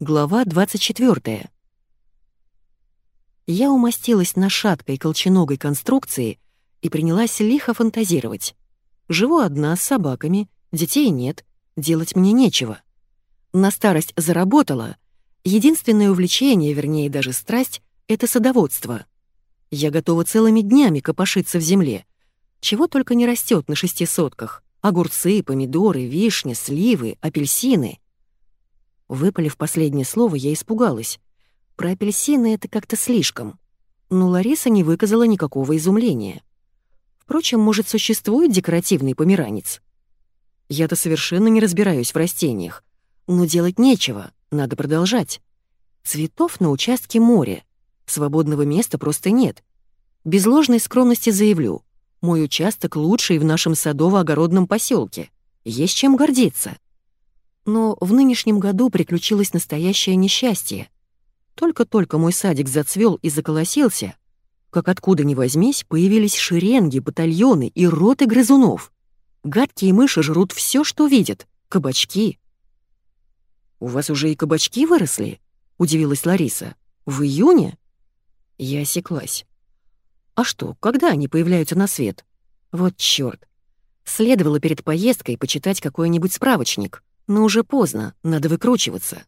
Глава 24. Я умостилась на шаткой колченогой конструкции и принялась лихо фантазировать. Живу одна с собаками, детей нет, делать мне нечего. На старость заработала. Единственное увлечение, вернее даже страсть, — это садоводство. Я готова целыми днями копошиться в земле. Чего только не растет на шести сотках. Огурцы, помидоры, вишни, сливы, апельсины — Выпалив последнее слово, я испугалась. Про апельсины это как-то слишком. Но Лариса не выказала никакого изумления. Впрочем, может, существует декоративный померанец? Я-то совершенно не разбираюсь в растениях. Но делать нечего, надо продолжать. Цветов на участке море. Свободного места просто нет. Без ложной скромности заявлю. Мой участок лучший в нашем садово-огородном поселке. Есть чем гордиться. Но в нынешнем году приключилось настоящее несчастье. Только-только мой садик зацвел и заколосился, как откуда ни возьмись, появились шеренги, батальоны и роты грызунов. Гадкие мыши жрут все, что видят, кабачки. «У вас уже и кабачки выросли?» — удивилась Лариса. «В июне?» Я осеклась. «А что, когда они появляются на свет?» «Вот чёрт. Следовало перед поездкой почитать какой-нибудь справочник. Но уже поздно, надо выкручиваться.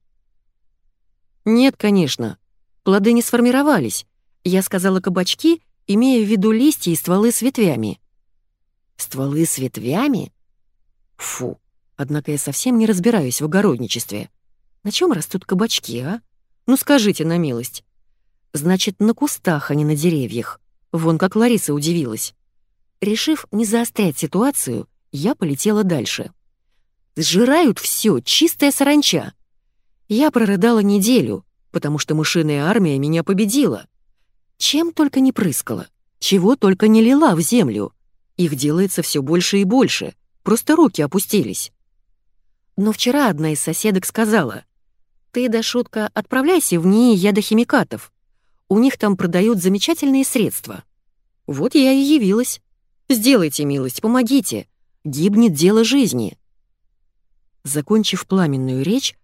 Нет, конечно. Плоды не сформировались. Я сказала кабачки, имея в виду листья и стволы с ветвями. Стволы с ветвями? Фу, однако я совсем не разбираюсь в огородничестве. На чем растут кабачки, а? Ну скажите на милость. Значит, на кустах, а не на деревьях. Вон как Лариса удивилась. Решив не заострять ситуацию, я полетела дальше. Сжирают все, чистая саранча. Я прорыдала неделю, потому что мышиная армия меня победила. Чем только не прыскала, чего только не лила в землю. Их делается все больше и больше, просто руки опустились. Но вчера одна из соседок сказала, «Ты, да шутка, отправляйся в НИИ ядохимикатов. У них там продают замечательные средства». Вот я и явилась. Сделайте милость, помогите. Гибнет дело жизни. Закончив пламенную речь,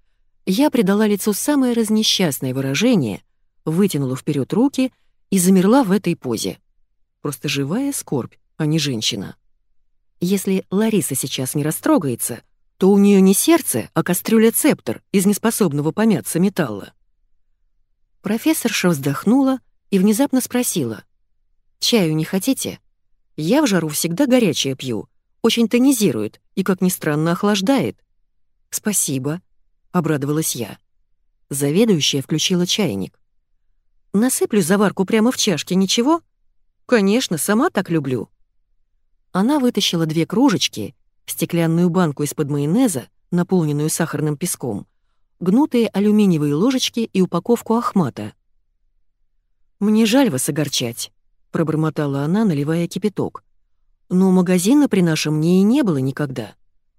я придала лицу самое разнесчастное выражение, вытянула вперед руки и замерла в этой позе. Просто живая скорбь, а не женщина. Если Лариса сейчас не растрогается, то у нее не сердце, а кастрюля-цептор из неспособного помяться металла. Профессорша вздохнула и внезапно спросила. «Чаю не хотите? Я в жару всегда горячее пью, очень тонизирует и, как ни странно, охлаждает. «Спасибо», — обрадовалась я. Заведующая включила чайник. «Насыплю заварку прямо в чашке, ничего?» «Конечно, сама так люблю». Она вытащила две кружечки, стеклянную банку из-под майонеза, наполненную сахарным песком, гнутые алюминиевые ложечки и упаковку ахмата. «Мне жаль вас огорчать», — пробормотала она, наливая кипяток. «Но магазина при нашем мне и не было никогда.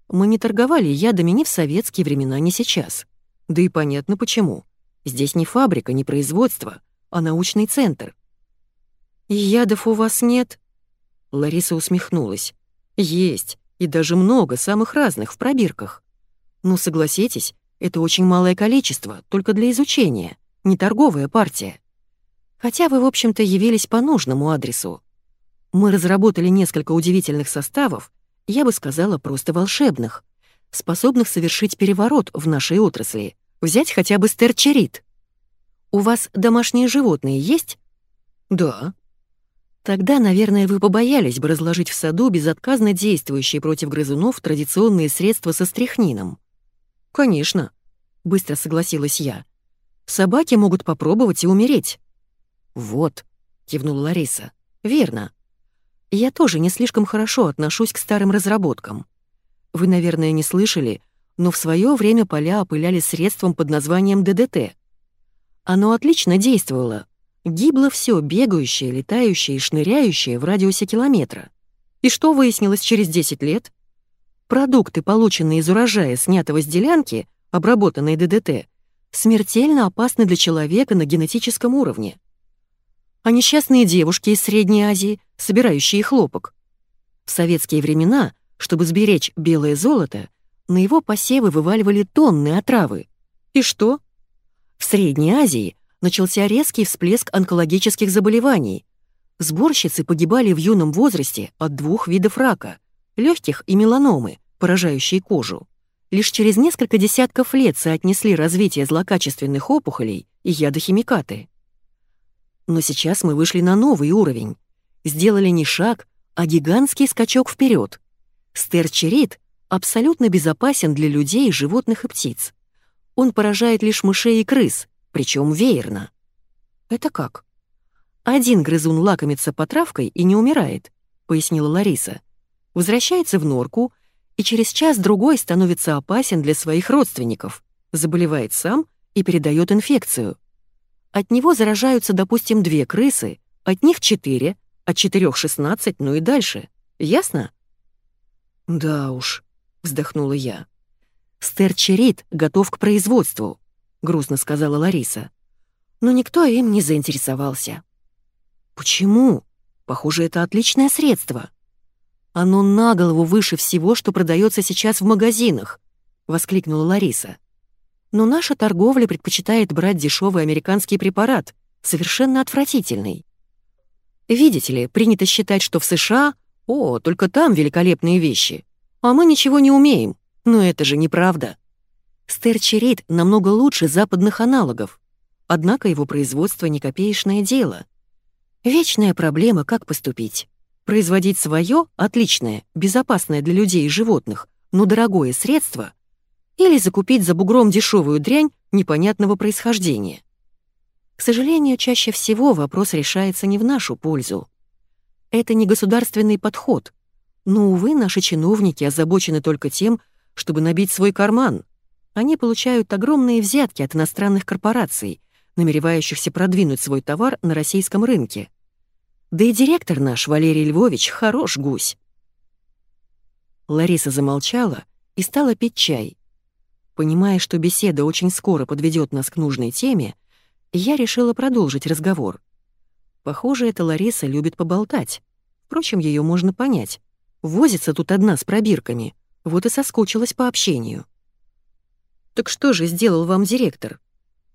Мы не торговали ядами ни в советские времена, ни сейчас. Да и понятно почему. Здесь не фабрика, не производство, а научный центр. «И ядов у вас нет?» Лариса усмехнулась. «Есть, и даже много, самых разных, в пробирках. Ну, согласитесь, это очень малое количество, только для изучения, не торговая партия. Хотя вы, в общем-то, явились по нужному адресу. Мы разработали несколько удивительных составов, я бы сказала, просто волшебных, способных совершить переворот в нашей отрасли, взять хотя бы стерчерит. У вас домашние животные есть? Да. Тогда, наверное, вы побоялись бы разложить в саду безотказно действующие против грызунов традиционные средства со стряхнином. Конечно, быстро согласилась я. Собаки могут попробовать и умереть. Вот, кивнула Лариса. Верно. Я тоже не слишком хорошо отношусь к старым разработкам. Вы, наверное, не слышали, но в свое время поля опыляли средством под названием ДДТ. Оно отлично действовало. Гибло все бегающее, летающее и шныряющее в радиусе километра. И что выяснилось через 10 лет? Продукты, полученные из урожая, снятого с делянки, обработанные ДДТ, смертельно опасны для человека на генетическом уровне а несчастные девушки из Средней Азии, собирающие хлопок. В советские времена, чтобы сберечь белое золото, на его посевы вываливали тонны отравы. И что? В Средней Азии начался резкий всплеск онкологических заболеваний. Сборщицы погибали в юном возрасте от двух видов рака – легких и меланомы, поражающие кожу. Лишь через несколько десятков лет соотнесли развитие злокачественных опухолей и ядохимикаты. Но сейчас мы вышли на новый уровень. Сделали не шаг, а гигантский скачок вперед. Стерчерит абсолютно безопасен для людей, животных и птиц. Он поражает лишь мышей и крыс, причем веерно. Это как? Один грызун лакомится потравкой и не умирает, пояснила Лариса. Возвращается в норку и через час-другой становится опасен для своих родственников, заболевает сам и передает инфекцию. От него заражаются, допустим, две крысы, от них четыре, от четырех шестнадцать, ну и дальше. Ясно? Да уж, вздохнула я. «Стерчерит готов к производству», — грустно сказала Лариса. Но никто им не заинтересовался. «Почему? Похоже, это отличное средство». «Оно на голову выше всего, что продается сейчас в магазинах», — воскликнула Лариса. «Но наша торговля предпочитает брать дешевый американский препарат, совершенно отвратительный. Видите ли, принято считать, что в США, о, только там великолепные вещи, а мы ничего не умеем. Но это же неправда. Стерчерит намного лучше западных аналогов. Однако его производство не копеечное дело. Вечная проблема, как поступить. Производить свое отличное, безопасное для людей и животных, но дорогое средство или закупить за бугром дешевую дрянь непонятного происхождения. К сожалению, чаще всего вопрос решается не в нашу пользу. Это не государственный подход, но, увы, наши чиновники озабочены только тем, чтобы набить свой карман. Они получают огромные взятки от иностранных корпораций, намеревающихся продвинуть свой товар на российском рынке. Да и директор наш, Валерий Львович, хорош гусь. Лариса замолчала и стала пить чай. Понимая, что беседа очень скоро подведет нас к нужной теме, я решила продолжить разговор. Похоже, эта Лариса любит поболтать. Впрочем, ее можно понять. Возится тут одна с пробирками, вот и соскучилась по общению. «Так что же сделал вам директор?»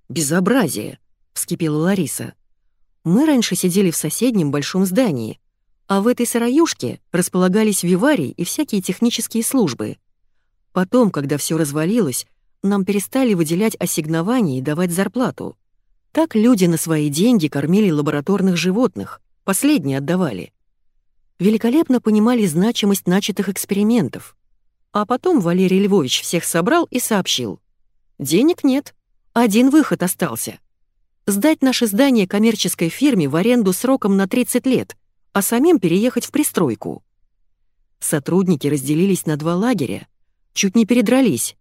«Безобразие!» — вскипела Лариса. «Мы раньше сидели в соседнем большом здании, а в этой сыроюшке располагались виварий и всякие технические службы. Потом, когда все развалилось, нам перестали выделять ассигнования и давать зарплату. Так люди на свои деньги кормили лабораторных животных, последние отдавали великолепно понимали значимость начатых экспериментов. А потом Валерий Львович всех собрал и сообщил. Денег нет, один выход остался. Сдать наше здание коммерческой фирме в аренду сроком на 30 лет, а самим переехать в пристройку. Сотрудники разделились на два лагеря, чуть не передрались,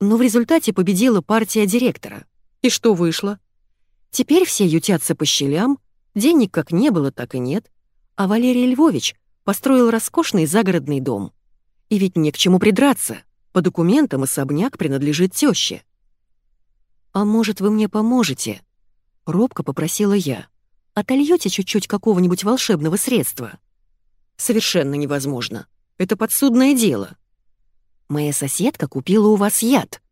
но в результате победила партия директора. И что вышло? Теперь все ютятся по щелям, денег как не было, так и нет, а Валерий Львович построил роскошный загородный дом. И ведь не к чему придраться. По документам особняк принадлежит тёще. «А может, вы мне поможете?» — робко попросила я. «Отольёте чуть-чуть какого-нибудь волшебного средства?» «Совершенно невозможно. Это подсудное дело». «Моя соседка купила у вас яд».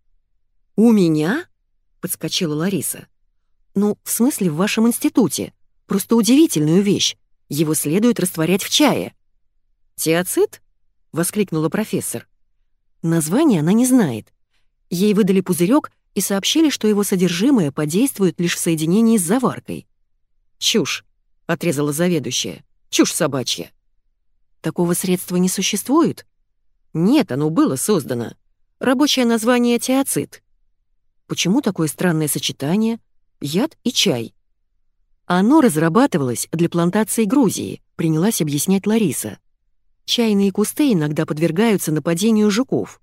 «У меня?» — подскочила Лариса. «Ну, в смысле, в вашем институте. Просто удивительную вещь. Его следует растворять в чае». «Теоцит?» — воскликнула профессор. Название она не знает. Ей выдали пузырек и сообщили, что его содержимое подействует лишь в соединении с заваркой. «Чушь», — отрезала заведующая. «Чушь собачья». «Такого средства не существует?» «Нет, оно было создано. Рабочее название теоцит». «Почему такое странное сочетание? Яд и чай?» Оно разрабатывалось для плантации Грузии, принялась объяснять Лариса. Чайные кусты иногда подвергаются нападению жуков.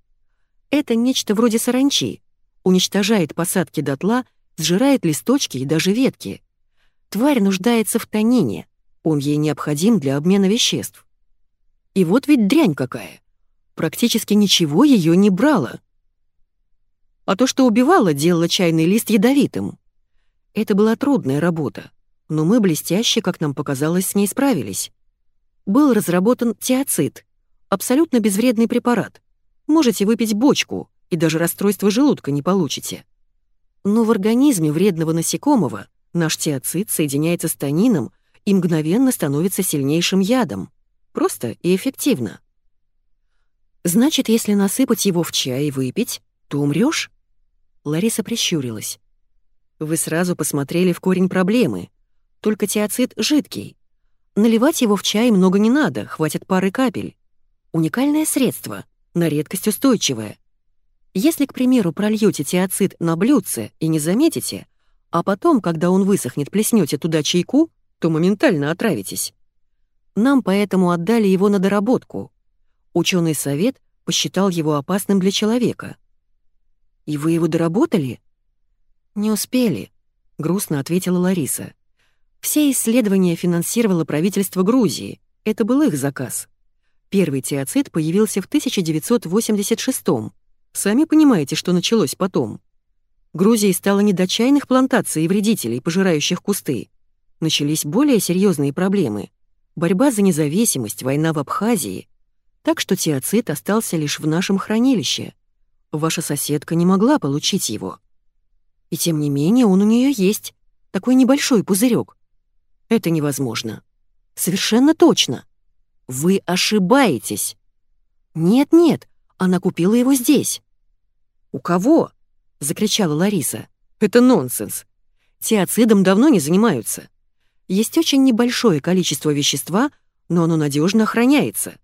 Это нечто вроде саранчи. Уничтожает посадки дотла, сжирает листочки и даже ветки. Тварь нуждается в танине. Он ей необходим для обмена веществ. И вот ведь дрянь какая. Практически ничего ее не брало. А то, что убивало, делало чайный лист ядовитым. Это была трудная работа но мы блестяще, как нам показалось, с ней справились. Был разработан теоцит, абсолютно безвредный препарат. Можете выпить бочку, и даже расстройство желудка не получите. Но в организме вредного насекомого наш тиацид соединяется с танином и мгновенно становится сильнейшим ядом. Просто и эффективно. Значит, если насыпать его в чай и выпить, то умрёшь? Лариса прищурилась. Вы сразу посмотрели в корень проблемы. Только тиацид жидкий. Наливать его в чай много не надо, хватит пары капель. Уникальное средство, на редкость устойчивое. Если, к примеру, прольете тиацид на блюдце и не заметите, а потом, когда он высохнет, плеснете туда чайку, то моментально отравитесь. Нам поэтому отдали его на доработку. Ученый совет посчитал его опасным для человека. «И вы его доработали?» «Не успели», — грустно ответила Лариса. «Все исследования финансировало правительство Грузии. Это был их заказ. Первый тиацид появился в 1986-м. Сами понимаете, что началось потом. Грузии стало не до чайных плантаций и вредителей, пожирающих кусты. Начались более серьезные проблемы. Борьба за независимость, война в Абхазии. Так что тиацид остался лишь в нашем хранилище. Ваша соседка не могла получить его. И тем не менее он у нее есть. Такой небольшой пузырек. Это невозможно. Совершенно точно. Вы ошибаетесь. Нет-нет, она купила его здесь. У кого? Закричала Лариса. Это нонсенс. Тиацидом давно не занимаются. Есть очень небольшое количество вещества, но оно надежно охраняется.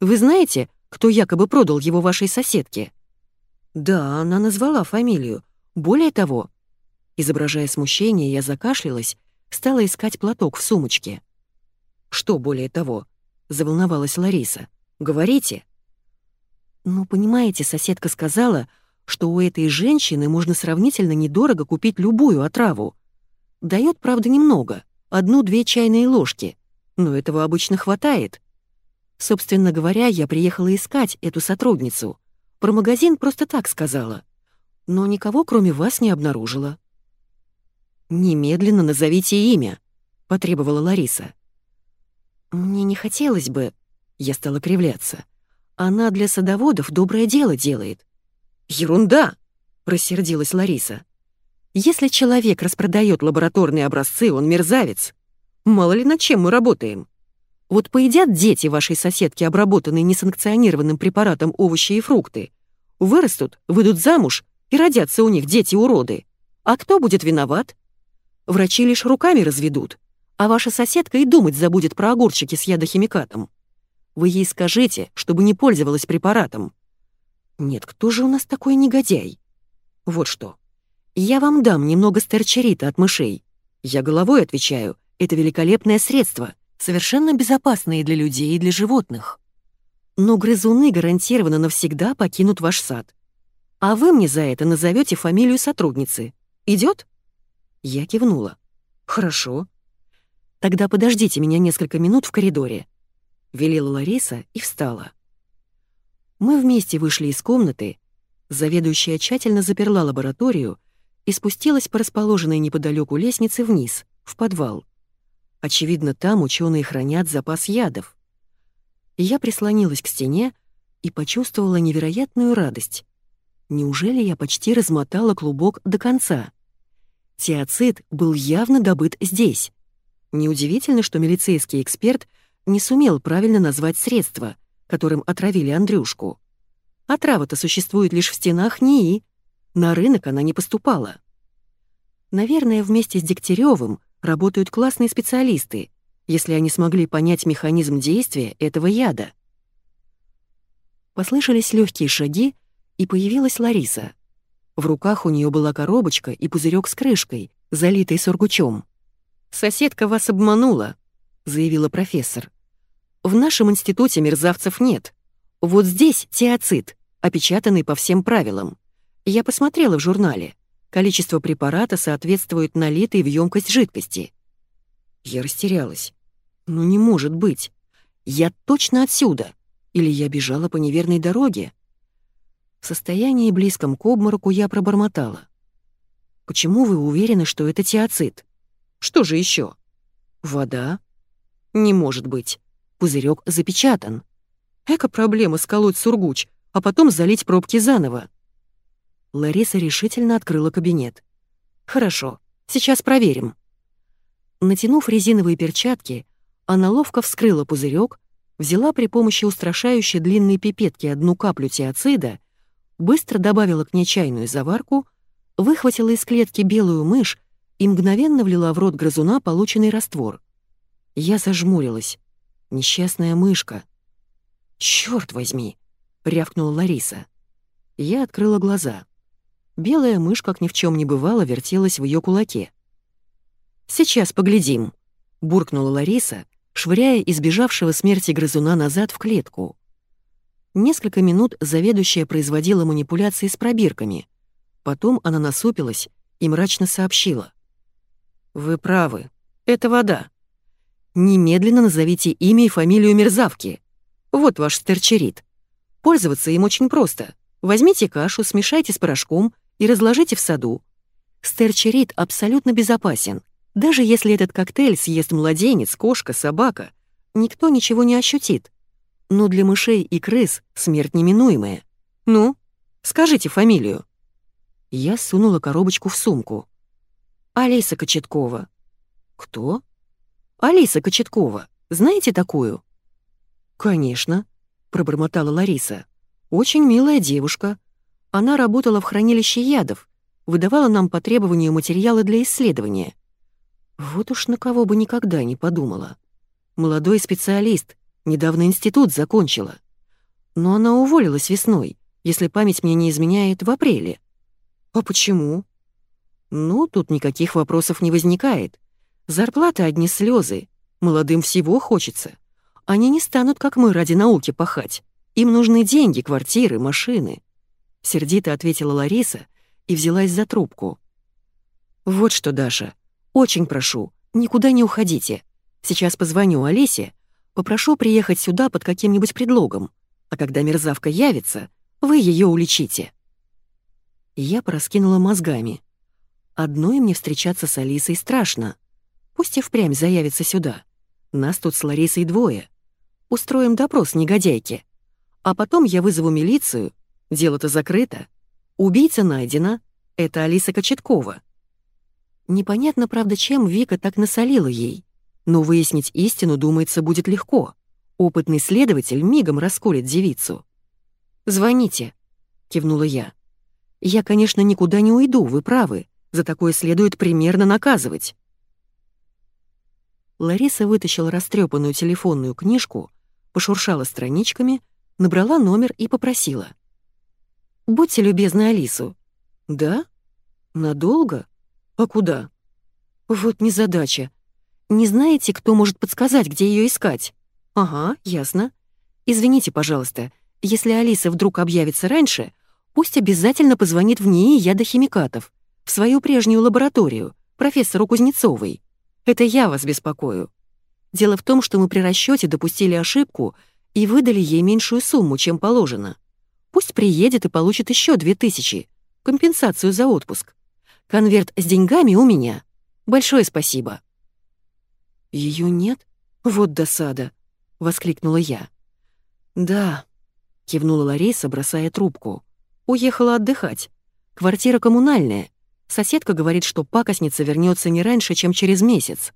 Вы знаете, кто якобы продал его вашей соседке? Да, она назвала фамилию. Более того, изображая смущение, я закашлялась, стала искать платок в сумочке. Что более того? — заволновалась Лариса. «Говорите». «Ну, понимаете, соседка сказала, что у этой женщины можно сравнительно недорого купить любую отраву. Дает, правда, немного, одну-две чайные ложки, но этого обычно хватает. Собственно говоря, я приехала искать эту сотрудницу. Про магазин просто так сказала. Но никого, кроме вас, не обнаружила». «Немедленно назовите имя», — потребовала Лариса. «Мне не хотелось бы...» Я стала кривляться. «Она для садоводов доброе дело делает». «Ерунда!» — рассердилась Лариса. «Если человек распродает лабораторные образцы, он мерзавец. Мало ли над чем мы работаем. Вот поедят дети вашей соседки, обработанные несанкционированным препаратом овощи и фрукты. Вырастут, выйдут замуж, и родятся у них дети-уроды. А кто будет виноват? Врачи лишь руками разведут а ваша соседка и думать забудет про огурчики с ядохимикатом. Вы ей скажите, чтобы не пользовалась препаратом. Нет, кто же у нас такой негодяй? Вот что. Я вам дам немного стерчерита от мышей. Я головой отвечаю, это великолепное средство, совершенно безопасное и для людей, и для животных. Но грызуны гарантированно навсегда покинут ваш сад. А вы мне за это назовете фамилию сотрудницы. Идет? Я кивнула. Хорошо. «Тогда подождите меня несколько минут в коридоре», — велела Лариса и встала. Мы вместе вышли из комнаты, заведующая тщательно заперла лабораторию и спустилась по расположенной неподалеку лестнице вниз, в подвал. Очевидно, там ученые хранят запас ядов. Я прислонилась к стене и почувствовала невероятную радость. Неужели я почти размотала клубок до конца? Тиацид был явно добыт здесь. Неудивительно, что милицейский эксперт не сумел правильно назвать средство, которым отравили Андрюшку. Отрава-то существует лишь в стенах НИИ. На рынок она не поступала. Наверное, вместе с Дегтяревым работают классные специалисты, если они смогли понять механизм действия этого яда. Послышались легкие шаги, и появилась Лариса. В руках у нее была коробочка и пузырек с крышкой, залитой сургучом. «Соседка вас обманула», — заявила профессор. «В нашем институте мерзавцев нет. Вот здесь тиацид, опечатанный по всем правилам. Я посмотрела в журнале. Количество препарата соответствует налитой в емкость жидкости». Я растерялась. «Ну не может быть. Я точно отсюда. Или я бежала по неверной дороге?» В состоянии близком к обмороку я пробормотала. «Почему вы уверены, что это тиацид?» Что же еще? Вода? Не может быть. Пузырек запечатан. Эка проблема сколоть сургуч, а потом залить пробки заново. Лариса решительно открыла кабинет. Хорошо, сейчас проверим». Натянув резиновые перчатки, она ловко вскрыла пузырек, взяла при помощи устрашающей длинной пипетки одну каплю тиоцида, быстро добавила к ней чайную заварку, выхватила из клетки белую мышь и мгновенно влила в рот грызуна полученный раствор. Я зажмурилась. Несчастная мышка. «Чёрт возьми!» — рявкнула Лариса. Я открыла глаза. Белая мышь, как ни в чем не бывало, вертелась в ее кулаке. «Сейчас поглядим», — буркнула Лариса, швыряя избежавшего смерти грызуна назад в клетку. Несколько минут заведующая производила манипуляции с пробирками. Потом она насупилась и мрачно сообщила. «Вы правы. Это вода. Немедленно назовите имя и фамилию мерзавки. Вот ваш стерчерит. Пользоваться им очень просто. Возьмите кашу, смешайте с порошком и разложите в саду. Стерчерит абсолютно безопасен. Даже если этот коктейль съест младенец, кошка, собака, никто ничего не ощутит. Но для мышей и крыс смерть неминуемая. Ну, скажите фамилию». Я сунула коробочку в сумку. «Алиса Кочеткова». «Кто?» «Алиса Кочеткова. Знаете такую?» «Конечно», — пробормотала Лариса. «Очень милая девушка. Она работала в хранилище ядов, выдавала нам по требованию материалы для исследования. Вот уж на кого бы никогда не подумала. Молодой специалист, Недавно институт закончила. Но она уволилась весной, если память мне не изменяет, в апреле. А почему? Ну, тут никаких вопросов не возникает. Зарплата одни слезы. Молодым всего хочется. Они не станут, как мы, ради науки пахать. Им нужны деньги, квартиры, машины. Сердито ответила Лариса и взялась за трубку. «Вот что, Даша, очень прошу, никуда не уходите. Сейчас позвоню Олесе, Попрошу приехать сюда под каким-нибудь предлогом, а когда мерзавка явится, вы ее уличите». Я проскинула мозгами. Одной мне встречаться с Алисой страшно. Пусть и впрямь заявится сюда. Нас тут с Ларисой двое. Устроим допрос негодяйки. А потом я вызову милицию. Дело-то закрыто. Убийца найдена. Это Алиса Кочеткова. Непонятно, правда, чем Вика так насолила ей. Но выяснить истину, думается, будет легко. Опытный следователь мигом расколет девицу. «Звоните», — кивнула я. «Я, конечно, никуда не уйду, вы правы. За такое следует примерно наказывать». Лариса вытащила растрепанную телефонную книжку, пошуршала страничками, набрала номер и попросила. «Будьте любезны Алису». «Да? Надолго? А куда?» «Вот незадача. Не знаете, кто может подсказать, где ее искать? Ага, ясно. Извините, пожалуйста, если Алиса вдруг объявится раньше, пусть обязательно позвонит в НИИ ядохимикатов, в свою прежнюю лабораторию, профессору Кузнецовой. Это я вас беспокою. Дело в том, что мы при расчете допустили ошибку и выдали ей меньшую сумму, чем положено. Пусть приедет и получит еще две тысячи, компенсацию за отпуск. Конверт с деньгами у меня. Большое спасибо. Ее нет? Вот досада!» — воскликнула я. «Да», — кивнула Лариса, бросая трубку. «Уехала отдыхать. Квартира коммунальная. Соседка говорит, что пакостница вернется не раньше, чем через месяц.